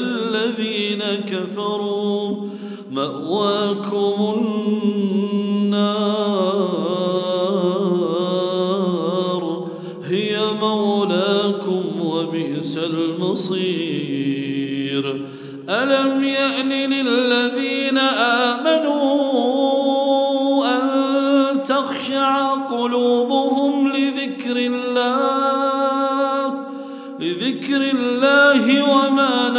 الذين كفروا مأواكم النار. هي مولاكم وبئس المصير. ألم يأن للذين آمنوا أن تخشع قلوبهم لذكر الله لذكر الله وما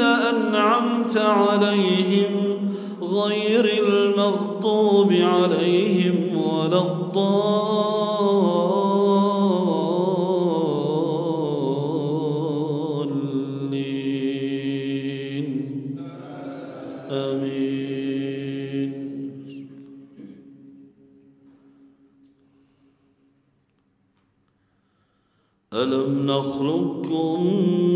أنعمت عليهم غير المغضوب عليهم ولا الضالين. آمين. ألم نخلقكم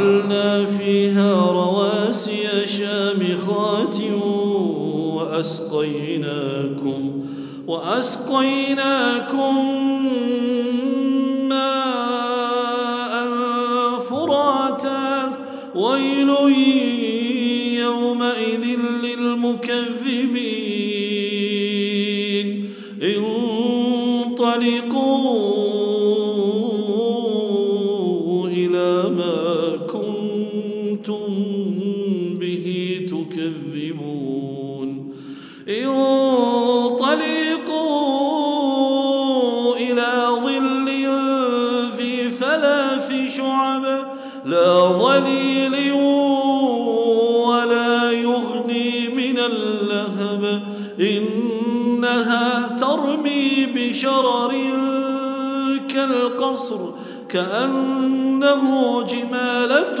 وجعلنا فيها رواسي شامخات وأسقيناكم وأسقيناكم ماء فراتا. ويل يومئذ للمكذبين. انطلقوا تكذبون انطلقوا إلى ظل ذي ثلاث شعب لا ظليل ولا يغني من اللهب. إنها ترمي بشرر كالقصر كأنه جمالة